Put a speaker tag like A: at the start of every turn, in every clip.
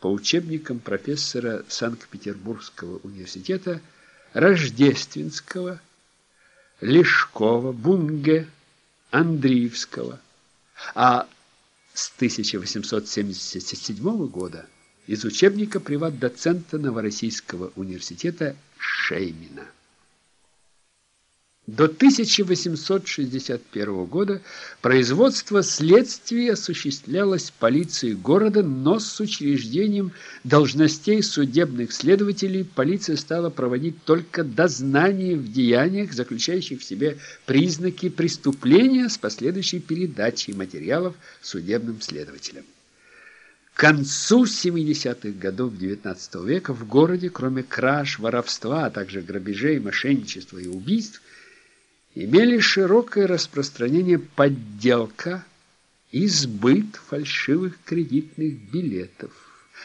A: по учебникам профессора Санкт-Петербургского университета Рождественского, Лешкова, Бунге, Андреевского, а с 1877 года из учебника приват-доцента Новороссийского университета Шеймина. До 1861 года производство следствия осуществлялось полицией города, но с учреждением должностей судебных следователей полиция стала проводить только дознание в деяниях, заключающих в себе признаки преступления с последующей передачей материалов судебным следователям. К концу 70-х годов XIX века в городе, кроме краж, воровства, а также грабежей, мошенничества и убийств, имели широкое распространение подделка и сбыт фальшивых кредитных билетов,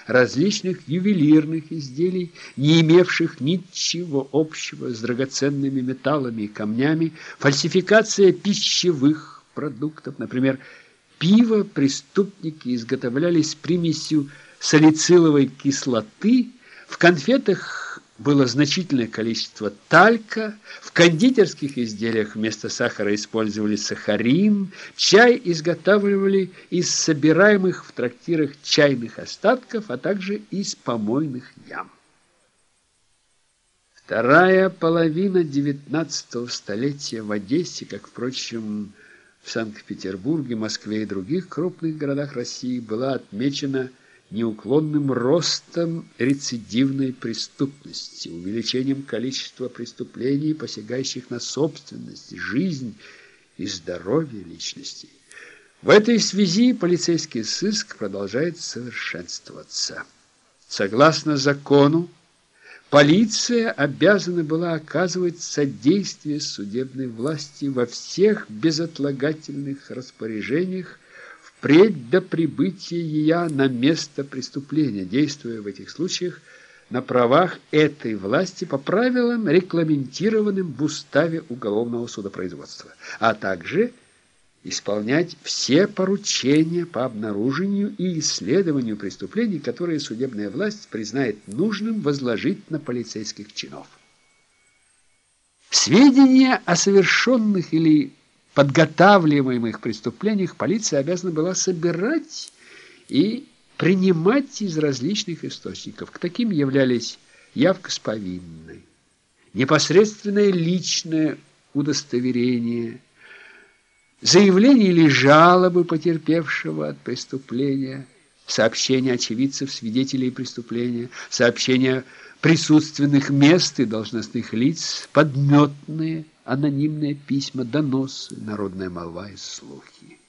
A: различных ювелирных изделий, не имевших ничего общего с драгоценными металлами и камнями, фальсификация пищевых продуктов, например, пиво преступники изготовляли с примесью салициловой кислоты, в конфетах было значительное количество талька, в кондитерских изделиях вместо сахара использовали сахарин, чай изготавливали из собираемых в трактирах чайных остатков, а также из помойных ям. Вторая половина XIX столетия в Одессе, как, впрочем, в Санкт-Петербурге, Москве и других крупных городах России, была отмечена неуклонным ростом рецидивной преступности, увеличением количества преступлений, посягающих на собственность, жизнь и здоровье личности. В этой связи полицейский сыск продолжает совершенствоваться. Согласно закону, полиция обязана была оказывать содействие судебной власти во всех безотлагательных распоряжениях, впредь до прибытия ее на место преступления, действуя в этих случаях на правах этой власти по правилам, регламентированным в уставе уголовного судопроизводства, а также исполнять все поручения по обнаружению и исследованию преступлений, которые судебная власть признает нужным возложить на полицейских чинов. Сведения о совершенных или подготавливаемых преступлениях полиция обязана была собирать и принимать из различных источников. К таким являлись явка с повинной, непосредственное личное удостоверение, заявление или жалобы потерпевшего от преступления, сообщения очевидцев, свидетелей преступления, сообщения присутственных мест и должностных лиц, подметные, анонимные письма, доносы, народная молва и слухи.